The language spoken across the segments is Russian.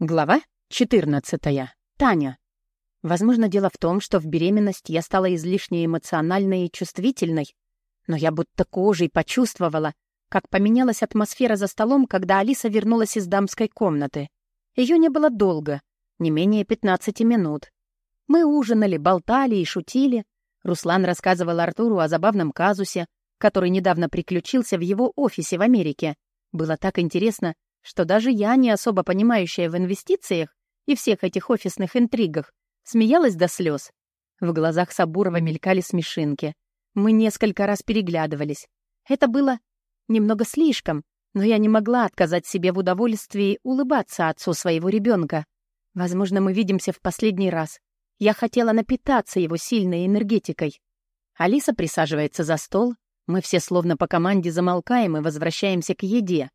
Глава 14. Таня. Возможно, дело в том, что в беременность я стала излишне эмоциональной и чувствительной, но я будто кожей почувствовала, как поменялась атмосфера за столом, когда Алиса вернулась из дамской комнаты. Ее не было долго, не менее 15 минут. Мы ужинали, болтали и шутили. Руслан рассказывал Артуру о забавном казусе, который недавно приключился в его офисе в Америке. Было так интересно, что даже я, не особо понимающая в инвестициях и всех этих офисных интригах, смеялась до слез. В глазах Сабурова мелькали смешинки. Мы несколько раз переглядывались. Это было немного слишком, но я не могла отказать себе в удовольствии улыбаться отцу своего ребенка. Возможно, мы видимся в последний раз. Я хотела напитаться его сильной энергетикой. Алиса присаживается за стол, мы все словно по команде замолкаем и возвращаемся к еде.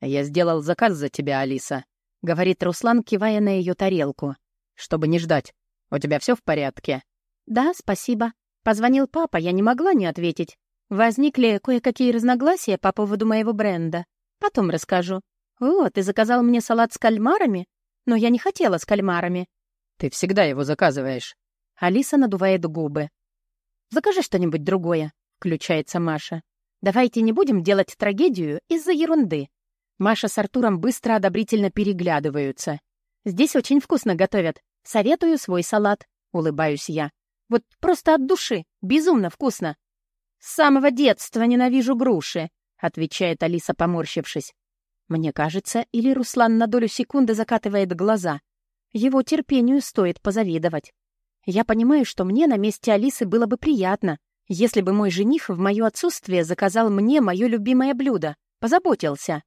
«Я сделал заказ за тебя, Алиса», — говорит Руслан, кивая на ее тарелку. «Чтобы не ждать. У тебя все в порядке?» «Да, спасибо. Позвонил папа, я не могла не ответить. Возникли кое-какие разногласия по поводу моего бренда. Потом расскажу. О, ты заказал мне салат с кальмарами? Но я не хотела с кальмарами». «Ты всегда его заказываешь». Алиса надувает губы. «Закажи что-нибудь другое», — включается Маша. «Давайте не будем делать трагедию из-за ерунды. Маша с Артуром быстро одобрительно переглядываются. «Здесь очень вкусно готовят. Советую свой салат», — улыбаюсь я. «Вот просто от души. Безумно вкусно». «С самого детства ненавижу груши», — отвечает Алиса, поморщившись. Мне кажется, или Руслан на долю секунды закатывает глаза. Его терпению стоит позавидовать. Я понимаю, что мне на месте Алисы было бы приятно, если бы мой жених в мое отсутствие заказал мне мое любимое блюдо, позаботился.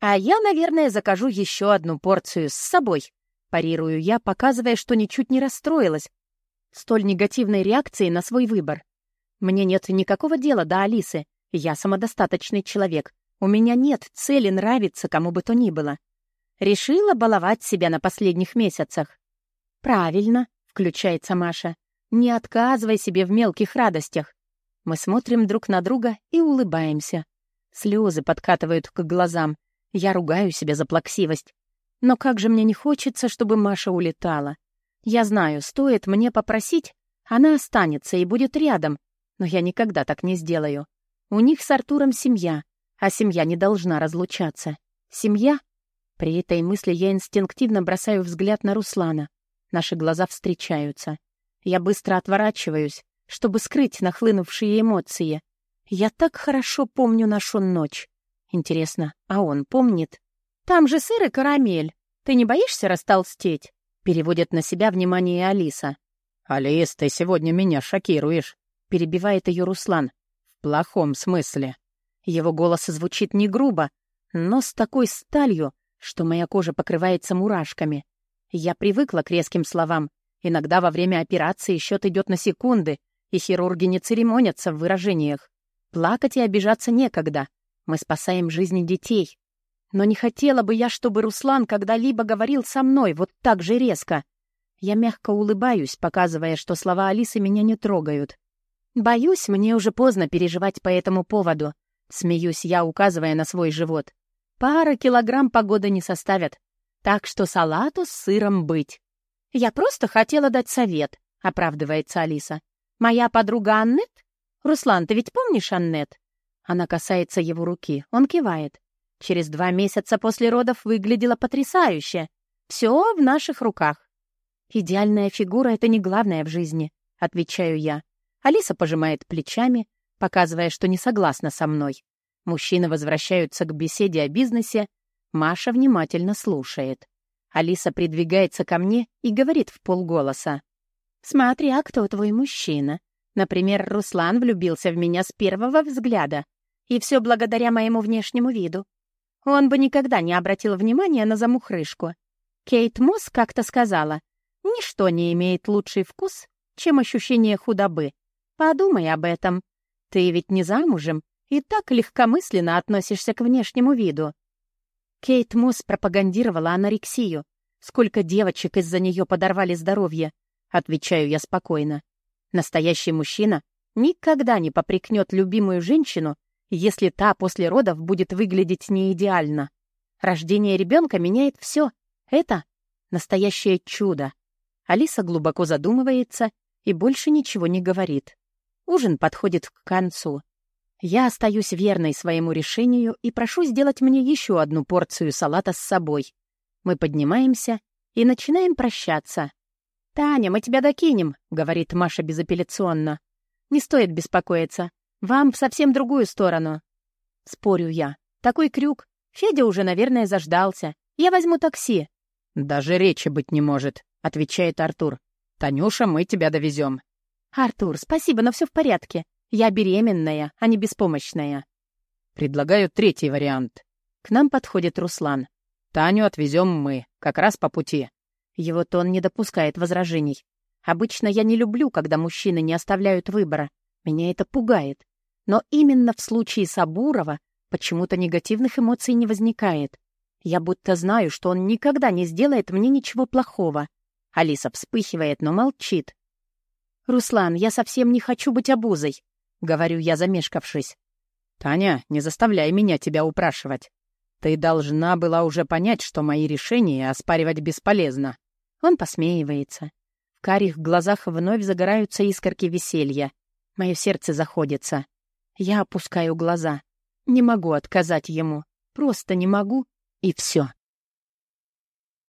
«А я, наверное, закажу еще одну порцию с собой», — парирую я, показывая, что ничуть не расстроилась столь негативной реакцией на свой выбор. Мне нет никакого дела до Алисы. Я самодостаточный человек. У меня нет цели нравиться кому бы то ни было. Решила баловать себя на последних месяцах. «Правильно», — включается Маша. «Не отказывай себе в мелких радостях». Мы смотрим друг на друга и улыбаемся. Слезы подкатывают к глазам. Я ругаю себя за плаксивость. Но как же мне не хочется, чтобы Маша улетала. Я знаю, стоит мне попросить, она останется и будет рядом, но я никогда так не сделаю. У них с Артуром семья, а семья не должна разлучаться. Семья? При этой мысли я инстинктивно бросаю взгляд на Руслана. Наши глаза встречаются. Я быстро отворачиваюсь, чтобы скрыть нахлынувшие эмоции. Я так хорошо помню нашу ночь. Интересно, а он помнит? «Там же сыр и карамель. Ты не боишься растолстеть?» Переводит на себя внимание Алиса. «Алис, ты сегодня меня шокируешь», — перебивает ее Руслан. «В плохом смысле». Его голос звучит не грубо, но с такой сталью, что моя кожа покрывается мурашками. Я привыкла к резким словам. Иногда во время операции счет идет на секунды, и хирурги не церемонятся в выражениях. Плакать и обижаться некогда. Мы спасаем жизни детей. Но не хотела бы я, чтобы Руслан когда-либо говорил со мной вот так же резко. Я мягко улыбаюсь, показывая, что слова Алисы меня не трогают. Боюсь, мне уже поздно переживать по этому поводу. Смеюсь я, указывая на свой живот. Пара килограмм погоды не составят. Так что салату с сыром быть. Я просто хотела дать совет, оправдывается Алиса. Моя подруга Аннет? Руслан, ты ведь помнишь Аннет? Она касается его руки. Он кивает. Через два месяца после родов выглядела потрясающе. Все в наших руках. «Идеальная фигура — это не главное в жизни», — отвечаю я. Алиса пожимает плечами, показывая, что не согласна со мной. Мужчины возвращаются к беседе о бизнесе. Маша внимательно слушает. Алиса придвигается ко мне и говорит в полголоса. «Смотри, а кто твой мужчина? Например, Руслан влюбился в меня с первого взгляда. И все благодаря моему внешнему виду. Он бы никогда не обратил внимания на замухрышку. Кейт Мосс как-то сказала, «Ничто не имеет лучший вкус, чем ощущение худобы. Подумай об этом. Ты ведь не замужем и так легкомысленно относишься к внешнему виду». Кейт Мосс пропагандировала анорексию. Сколько девочек из-за нее подорвали здоровье, отвечаю я спокойно. Настоящий мужчина никогда не попрекнет любимую женщину если та после родов будет выглядеть не идеально. Рождение ребенка меняет все. Это настоящее чудо. Алиса глубоко задумывается и больше ничего не говорит. Ужин подходит к концу. Я остаюсь верной своему решению и прошу сделать мне еще одну порцию салата с собой. Мы поднимаемся и начинаем прощаться. «Таня, мы тебя докинем», — говорит Маша безапелляционно. «Не стоит беспокоиться. Вам в совсем другую сторону». Спорю я. Такой крюк. Федя уже, наверное, заждался. Я возьму такси. «Даже речи быть не может», — отвечает Артур. «Танюша, мы тебя довезем». «Артур, спасибо, но все в порядке. Я беременная, а не беспомощная». «Предлагаю третий вариант». К нам подходит Руслан. «Таню отвезем мы, как раз по пути». Его тон не допускает возражений. Обычно я не люблю, когда мужчины не оставляют выбора. Меня это пугает. Но именно в случае Сабурова почему-то негативных эмоций не возникает. Я будто знаю, что он никогда не сделает мне ничего плохого. Алиса вспыхивает, но молчит. «Руслан, я совсем не хочу быть обузой», — говорю я, замешкавшись. «Таня, не заставляй меня тебя упрашивать. Ты должна была уже понять, что мои решения оспаривать бесполезно. Он посмеивается. В карих глазах вновь загораются искорки веселья. Мое сердце заходится. Я опускаю глаза. Не могу отказать ему. Просто не могу, и все.